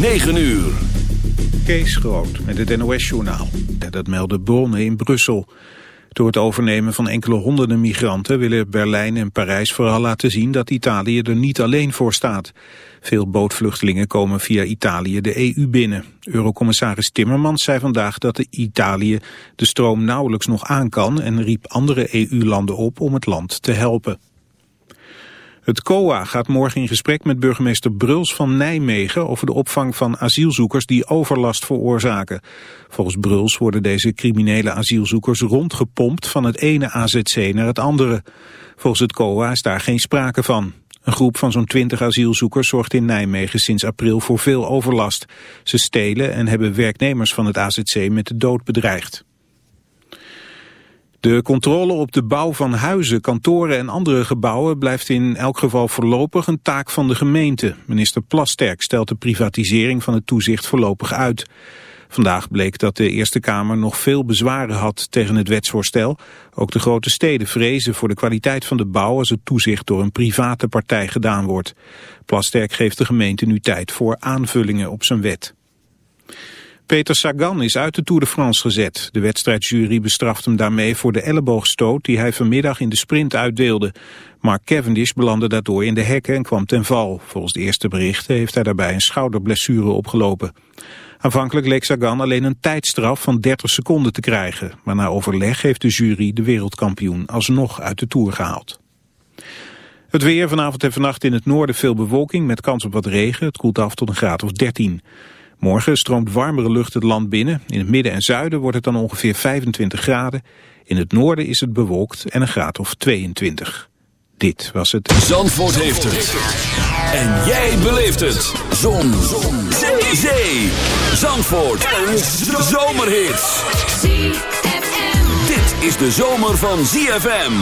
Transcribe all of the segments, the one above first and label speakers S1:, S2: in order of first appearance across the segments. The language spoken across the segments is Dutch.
S1: 9 uur.
S2: Kees Groot met het NOS-journaal. Dat melden bronnen in Brussel. Door het overnemen van enkele honderden migranten willen Berlijn en Parijs vooral laten zien dat Italië er niet alleen voor staat. Veel bootvluchtelingen komen via Italië de EU binnen. Eurocommissaris Timmermans zei vandaag dat de Italië de stroom nauwelijks nog aan kan en riep andere EU-landen op om het land te helpen. Het COA gaat morgen in gesprek met burgemeester Bruls van Nijmegen over de opvang van asielzoekers die overlast veroorzaken. Volgens Bruls worden deze criminele asielzoekers rondgepompt van het ene AZC naar het andere. Volgens het COA is daar geen sprake van. Een groep van zo'n 20 asielzoekers zorgt in Nijmegen sinds april voor veel overlast. Ze stelen en hebben werknemers van het AZC met de dood bedreigd. De controle op de bouw van huizen, kantoren en andere gebouwen blijft in elk geval voorlopig een taak van de gemeente. Minister Plasterk stelt de privatisering van het toezicht voorlopig uit. Vandaag bleek dat de Eerste Kamer nog veel bezwaren had tegen het wetsvoorstel. Ook de grote steden vrezen voor de kwaliteit van de bouw als het toezicht door een private partij gedaan wordt. Plasterk geeft de gemeente nu tijd voor aanvullingen op zijn wet. Peter Sagan is uit de Tour de France gezet. De wedstrijdjury bestraft hem daarmee voor de elleboogstoot die hij vanmiddag in de sprint uitdeelde. Mark Cavendish belandde daardoor in de hekken en kwam ten val. Volgens de eerste berichten heeft hij daarbij een schouderblessure opgelopen. Aanvankelijk leek Sagan alleen een tijdstraf van 30 seconden te krijgen. Maar na overleg heeft de jury de wereldkampioen alsnog uit de Tour gehaald. Het weer vanavond en vannacht in het noorden veel bewolking met kans op wat regen. Het koelt af tot een graad of 13. Morgen stroomt warmere lucht het land binnen. In het midden en zuiden wordt het dan ongeveer 25 graden. In het noorden is het bewolkt en een graad of 22. Dit was het...
S1: Zandvoort heeft het. En jij beleeft het. Zon. Zon. Zee. Zee. Zandvoort. Een zomerhit. Dit is de zomer van ZFM.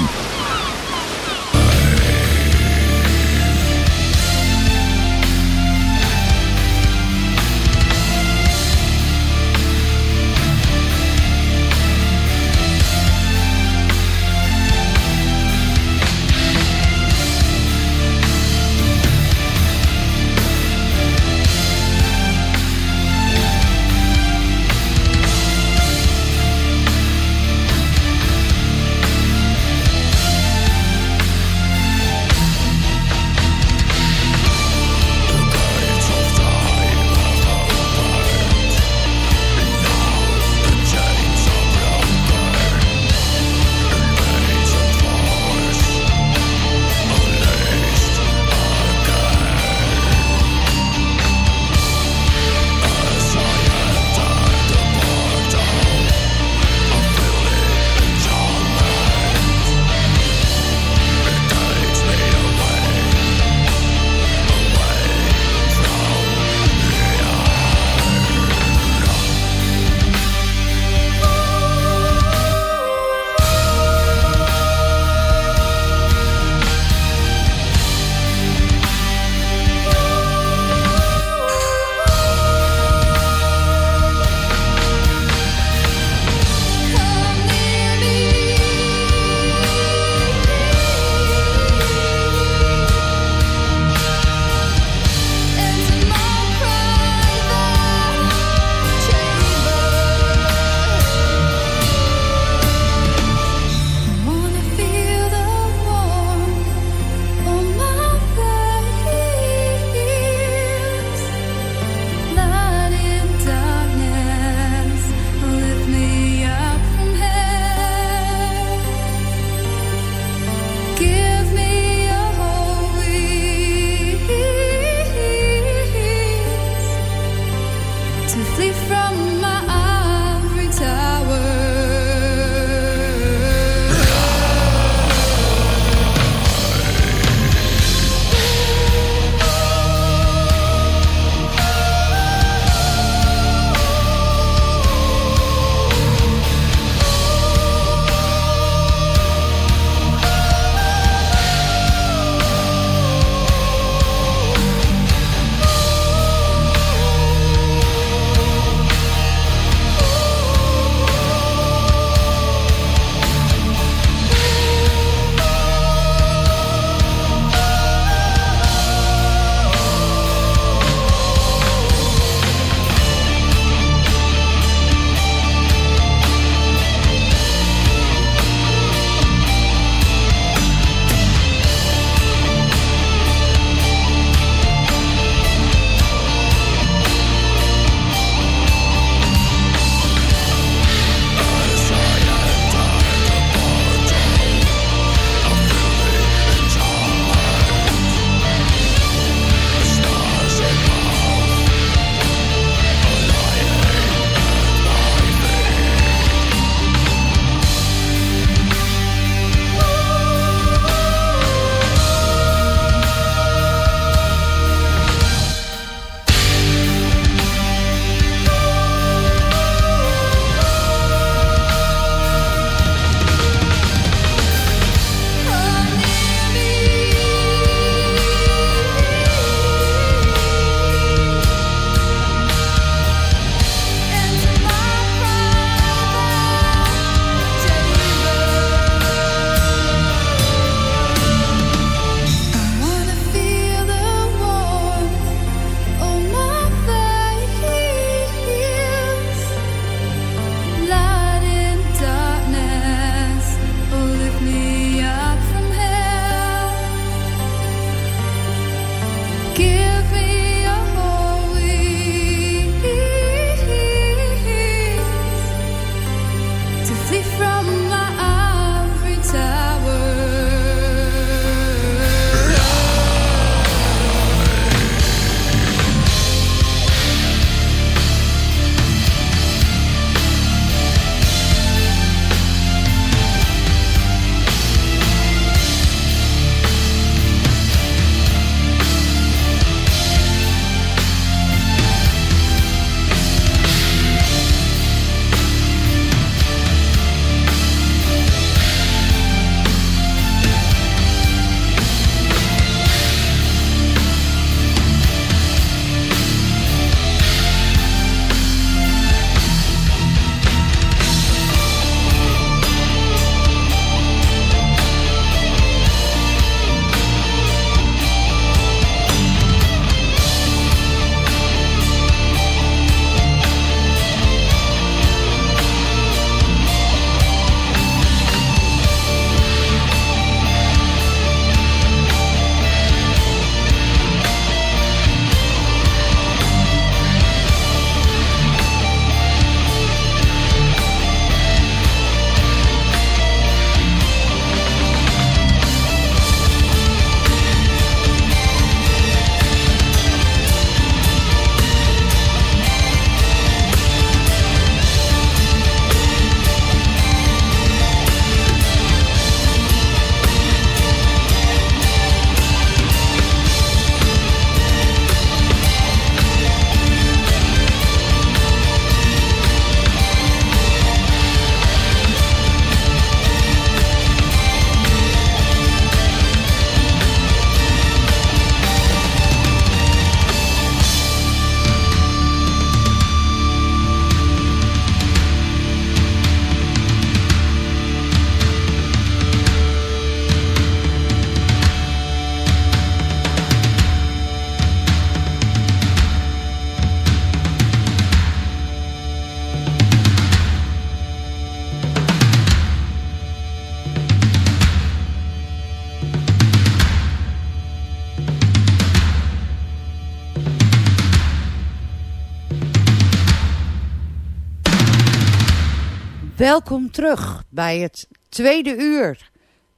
S3: Welkom terug bij het tweede uur.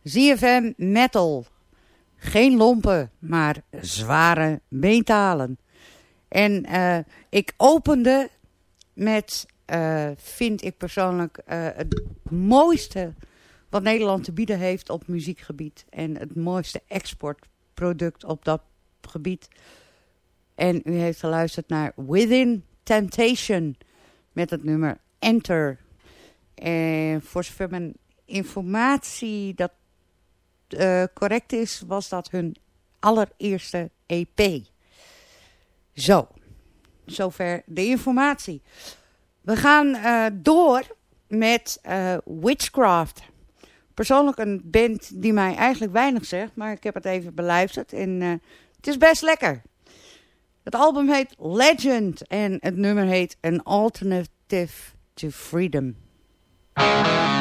S3: ZFM Metal. Geen lompen, maar zware metalen. En uh, ik opende met, uh, vind ik persoonlijk, uh, het mooiste wat Nederland te bieden heeft op muziekgebied. En het mooiste exportproduct op dat gebied. En u heeft geluisterd naar Within Temptation met het nummer Enter. En voor zover mijn informatie dat uh, correct is, was dat hun allereerste EP. Zo, zover de informatie. We gaan uh, door met uh, Witchcraft. Persoonlijk een band die mij eigenlijk weinig zegt, maar ik heb het even beluisterd en het is best lekker. Het album heet Legend en het nummer heet An Alternative to Freedom.
S4: Bye.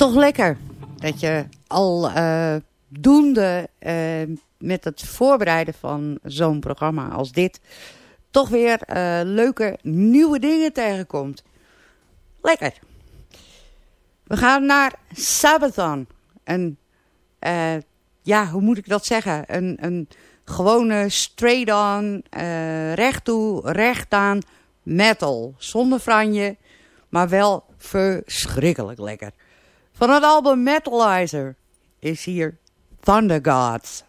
S5: Toch lekker dat je al uh, doende uh, met het voorbereiden van zo'n programma als dit... toch weer uh, leuke nieuwe dingen tegenkomt. Lekker. We gaan naar Sabaton. Een, ja, hoe moet ik dat zeggen? Een, een gewone straight-on, recht toe, recht aan metal. Zonder franje, maar wel verschrikkelijk lekker. Van het album Metalizer is hier Thunder Gods.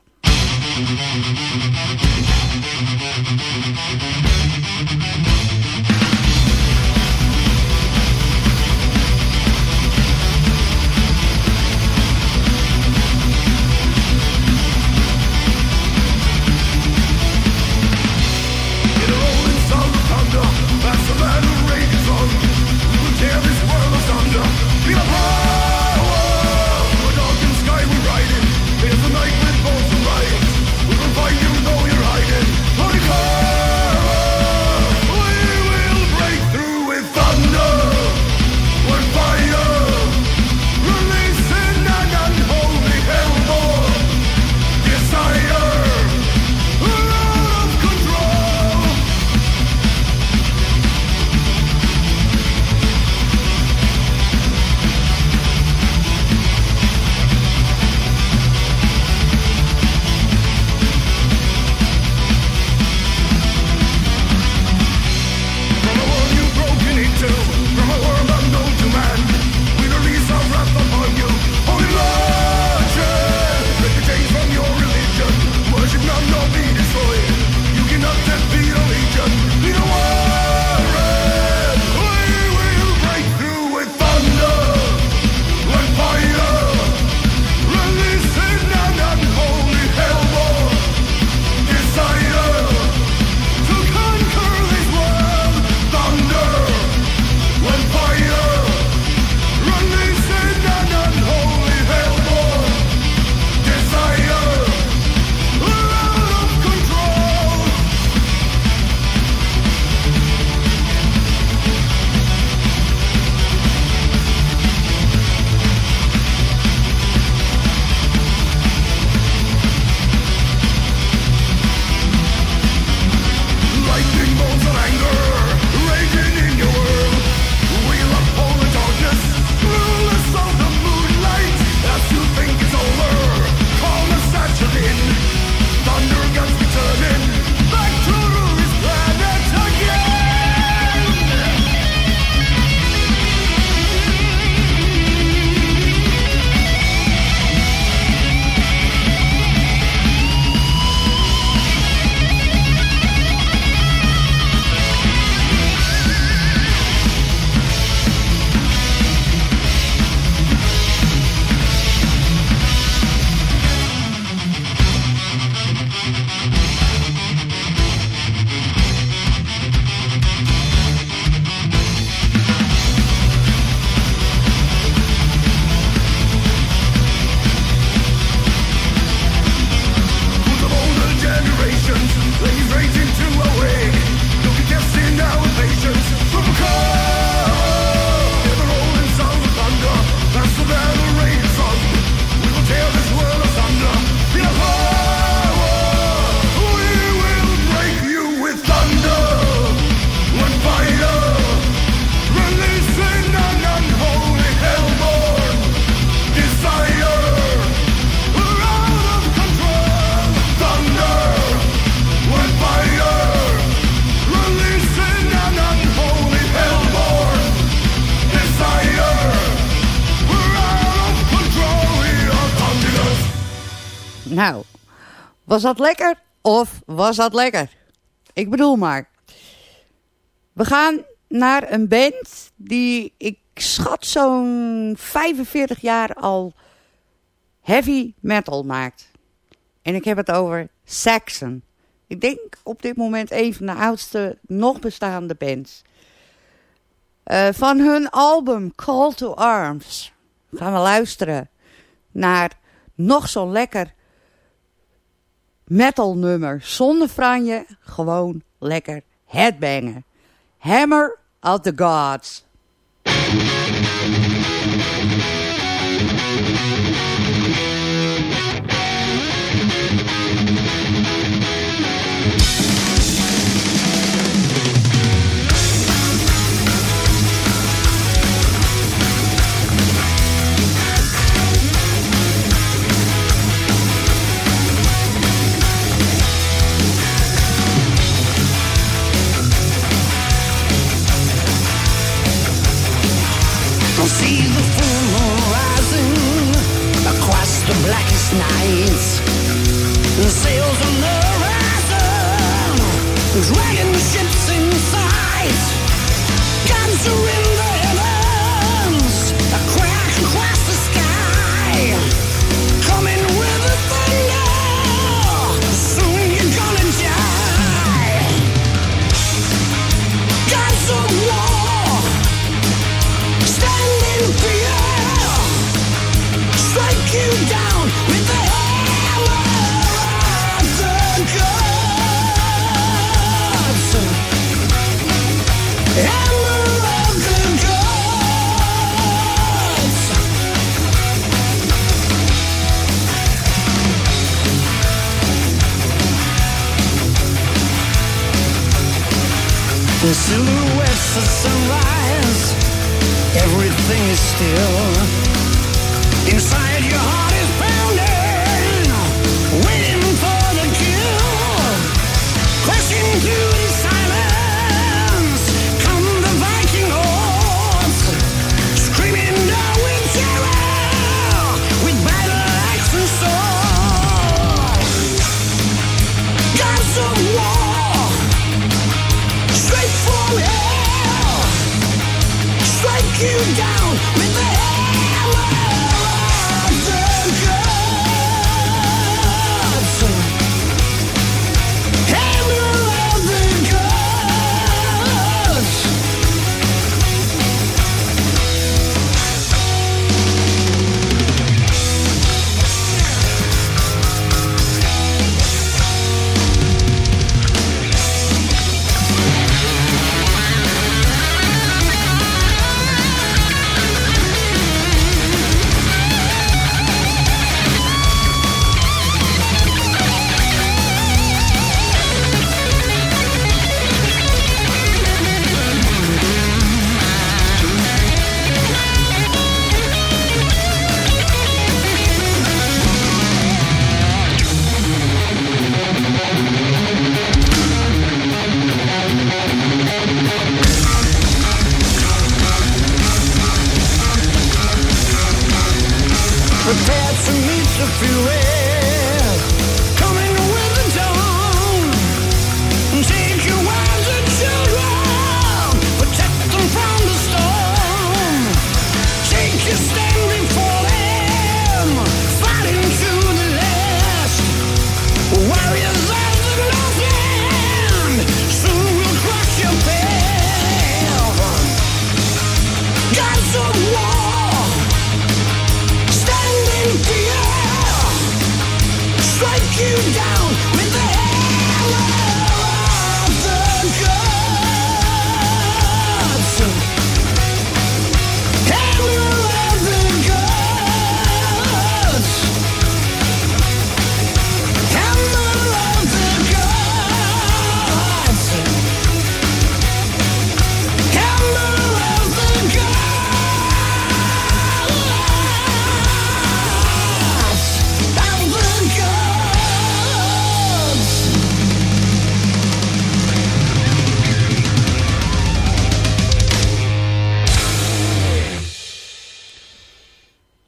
S5: Was dat lekker of was dat lekker? Ik bedoel maar. We gaan naar een band die ik schat zo'n 45 jaar al heavy metal maakt. En ik heb het over Saxon. Ik denk op dit moment een van de oudste nog bestaande bands. Uh, van hun album Call to Arms gaan we luisteren naar nog zo'n lekker metal nummer zonder franje. Gewoon lekker headbangen. Hammer of the Gods.
S4: Blackest nights. Sails on the horizon, dragon ships in sight. Guns are silhouettes of sunrise, everything is still. Inside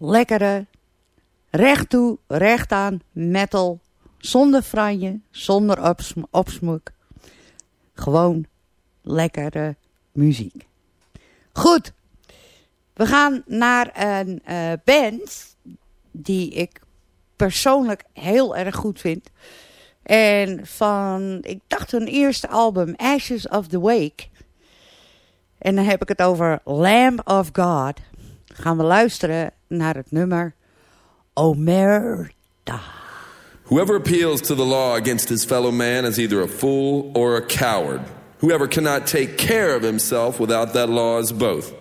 S3: Lekkere, recht toe, recht aan, metal. Zonder franje, zonder opsm opsmoek. Gewoon lekkere muziek. Goed, we gaan naar een eh, band die ik persoonlijk heel erg goed vind. En van, ik dacht hun eerste album, Ashes of the Wake. En dan heb ik het over Lamb of God. Gaan we luisteren naar het nummer Omerta.
S6: Whoever appeals to the law against his fellow man is either a fool or a coward. Whoever cannot take care of himself without that law is both.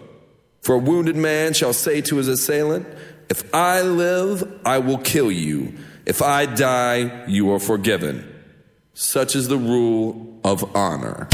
S6: For a wounded man shall say to his assailant, If I live, I will kill you. If I die, you are forgiven. Such is the rule of honor.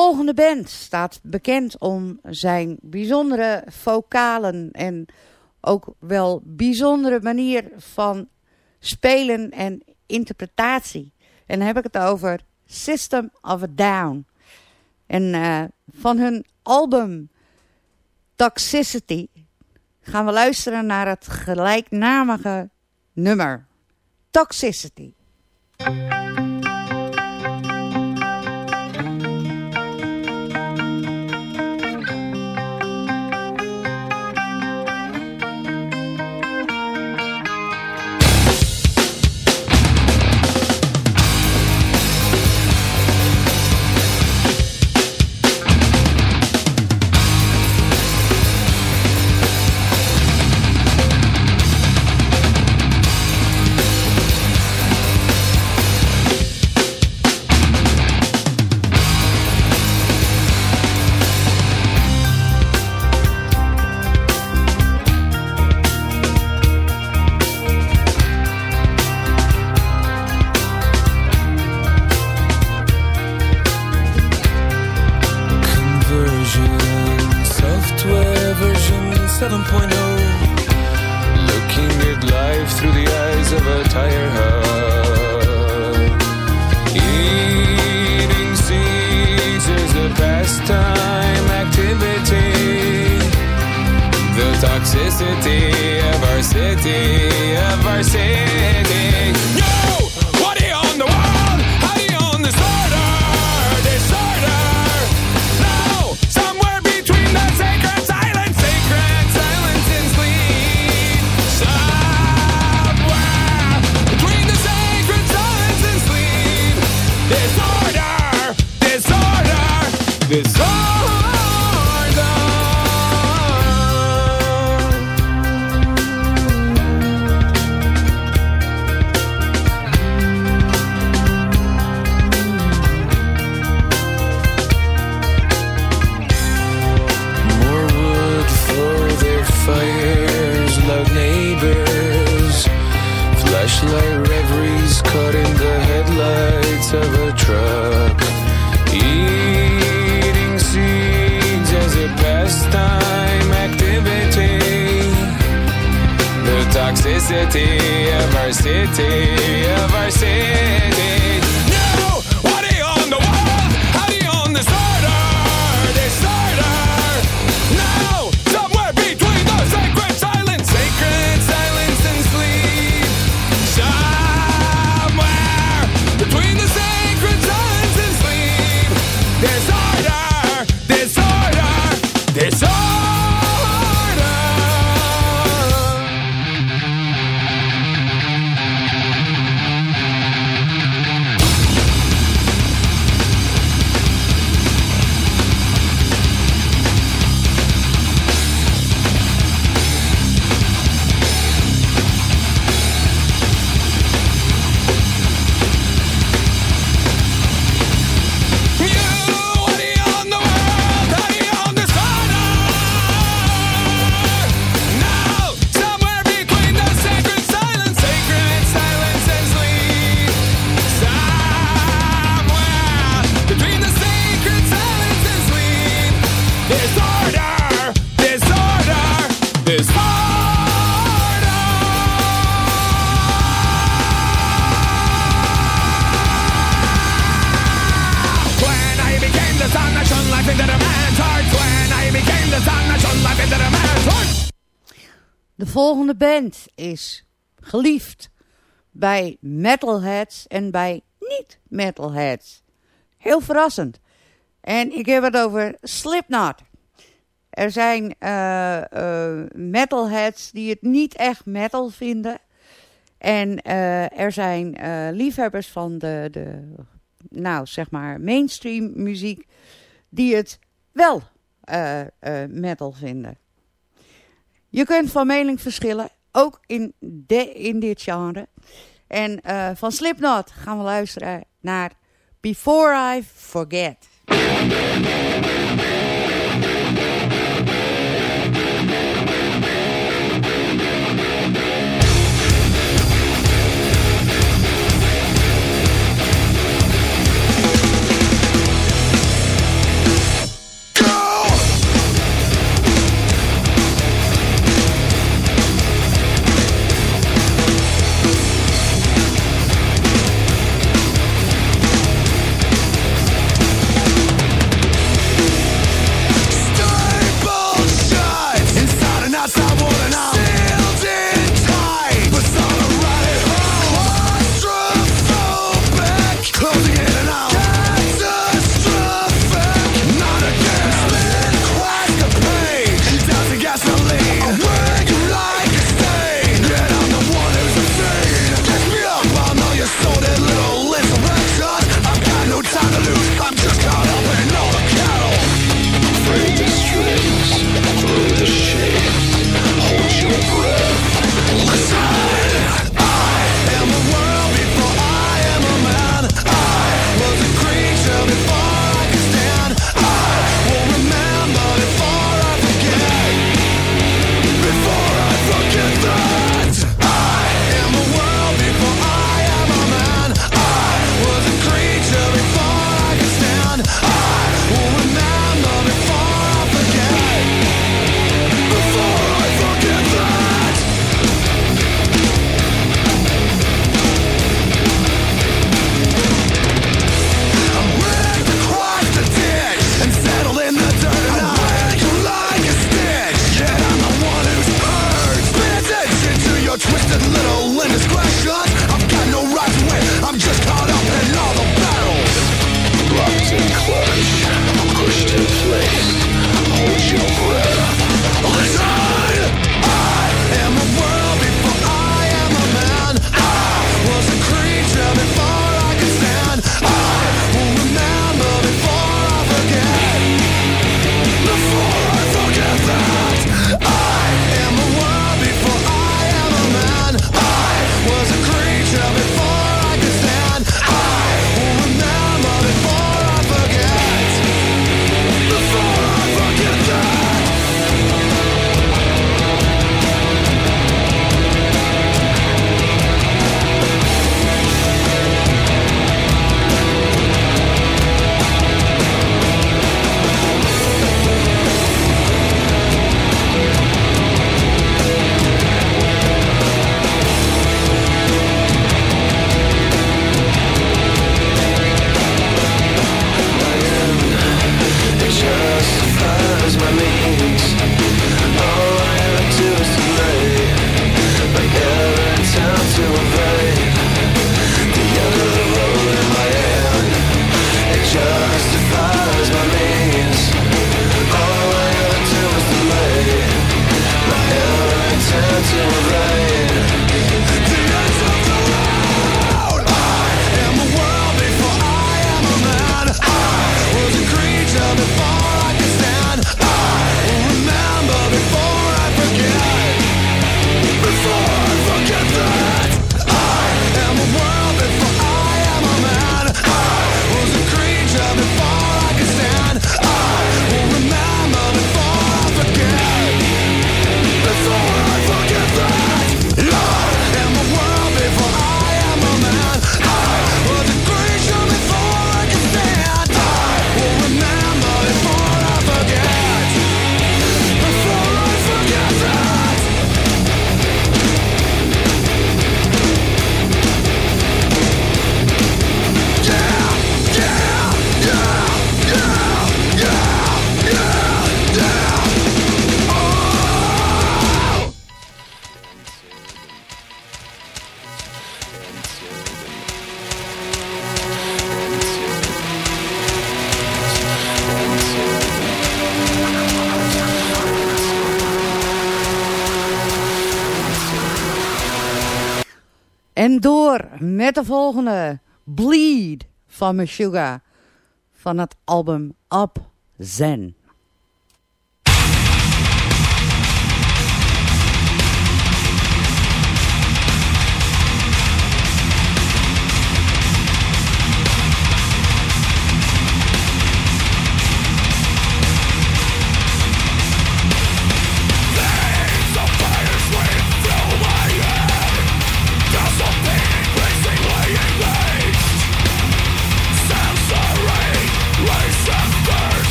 S7: Volgende band staat bekend om zijn bijzondere vocalen en ook wel bijzondere manier van spelen en interpretatie. En dan heb ik het over System of a Down. En eh, van hun album Toxicity gaan we luisteren naar het gelijknamige nummer. Toxicity. De volgende band is geliefd bij metalheads en bij niet-metalheads. Heel verrassend. En ik heb het over Slipknot. Er zijn eh, eh, metalheads die het niet echt metal vinden. En eh, er zijn liefhebbers van de, de, nou zeg maar, mainstream muziek die het wel metal vinden. Je kunt van mening verschillen, ook in, de, in dit genre. En eh, van Slipknot gaan we luisteren naar Before I Forget. Van Meshuggah. Van het album Up Zen.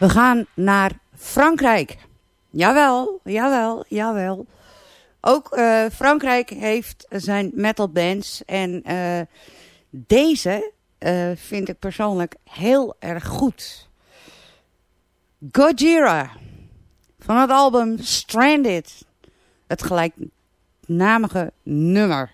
S4: We gaan naar Frankrijk. Jawel, jawel, jawel. Ook eh, Frankrijk heeft zijn metal bands. En eh, deze eh, vind ik persoonlijk heel erg goed. Gojira. Van het album Stranded. Het gelijknamige nummer.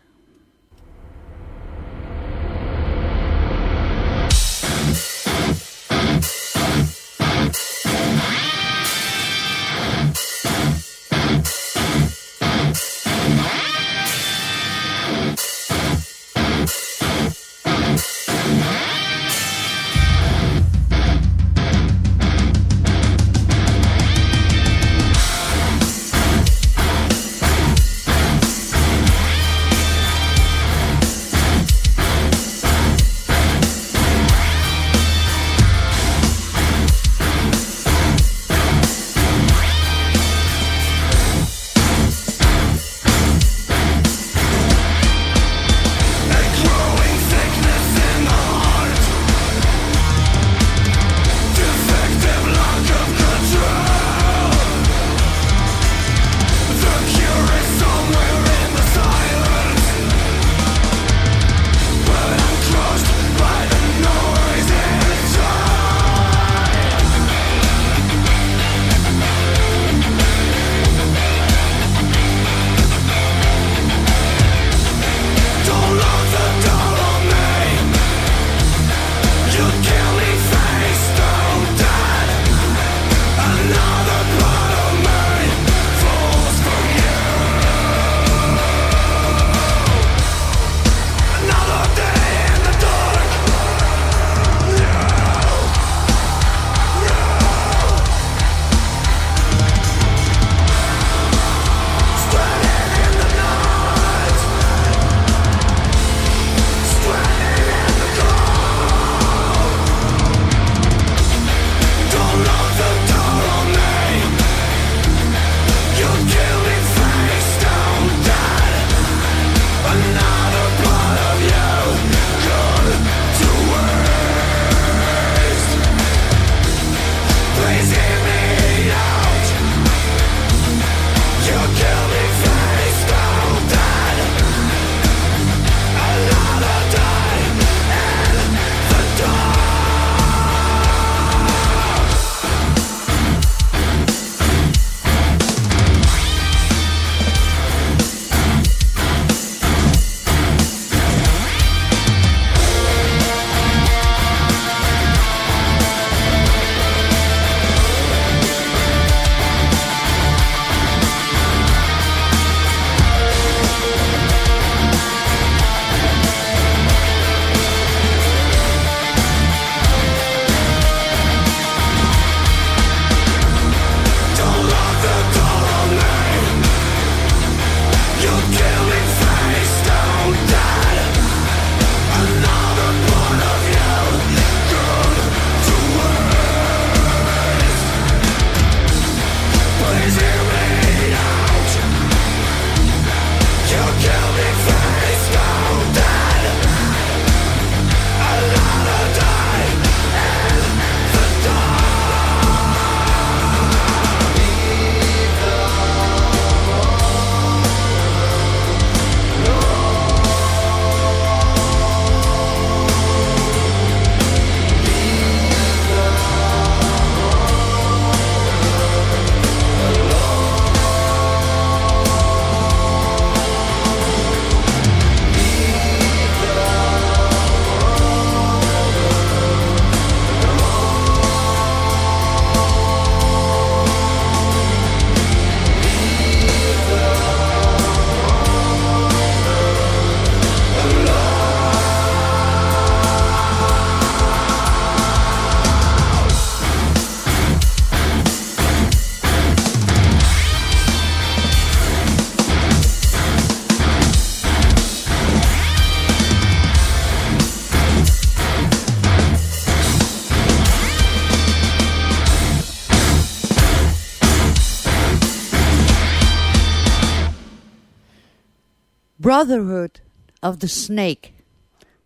S4: Brotherhood of the Snake.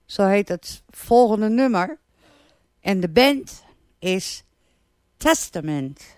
S4: Zo heet het volgende nummer. En de band is Testament.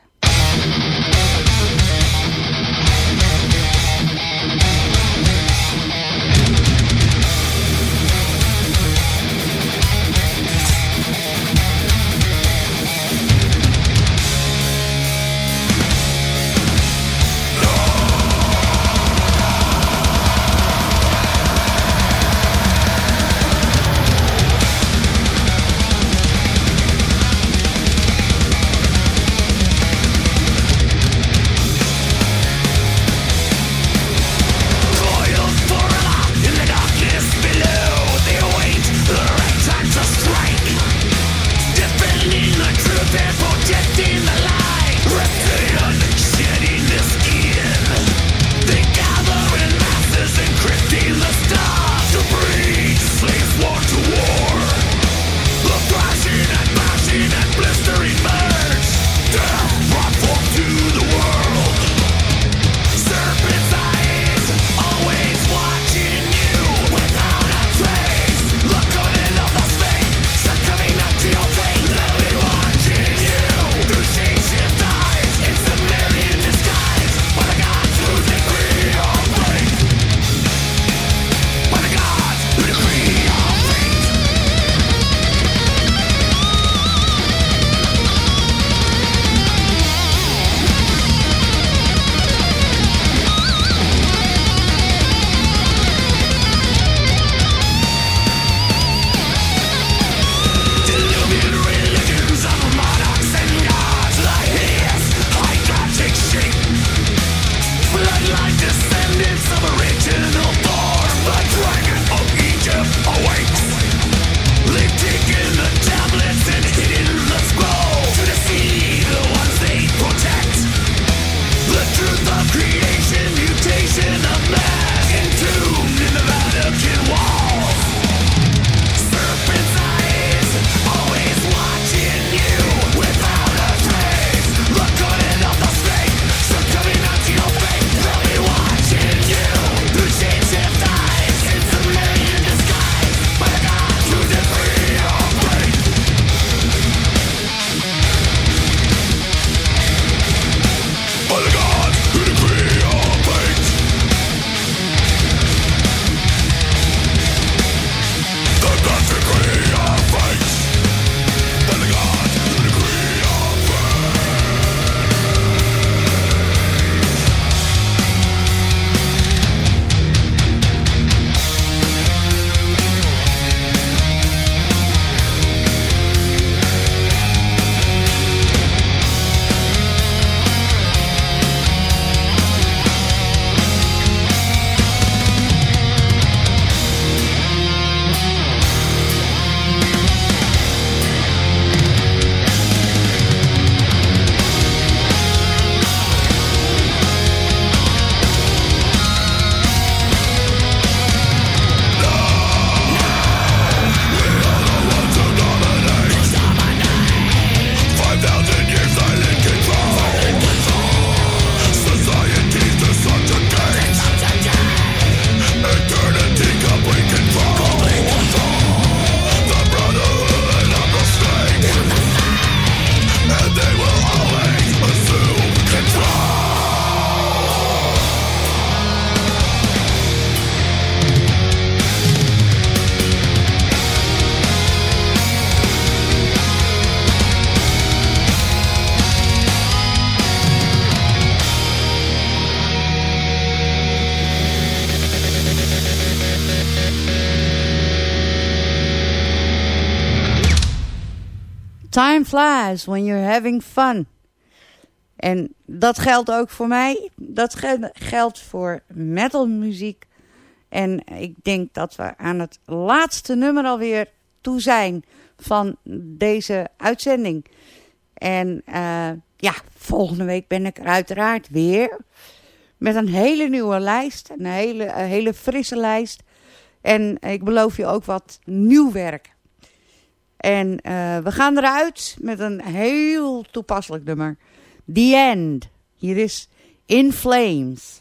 S4: Flies when you're having fun. En dat geldt ook voor mij. Dat gel- geldt voor metalmuziek. En ik denk dat we aan het laatste nummer alweer toe zijn van deze uitzending. En eh, ja, volgende week ben ik er uiteraard weer. Met een hele nieuwe lijst. Een hele, een hele frisse lijst. En ik beloof je ook wat nieuw werk. En eh, we gaan eruit met een heel toepasselijk nummer. The End. Hier is In Flames.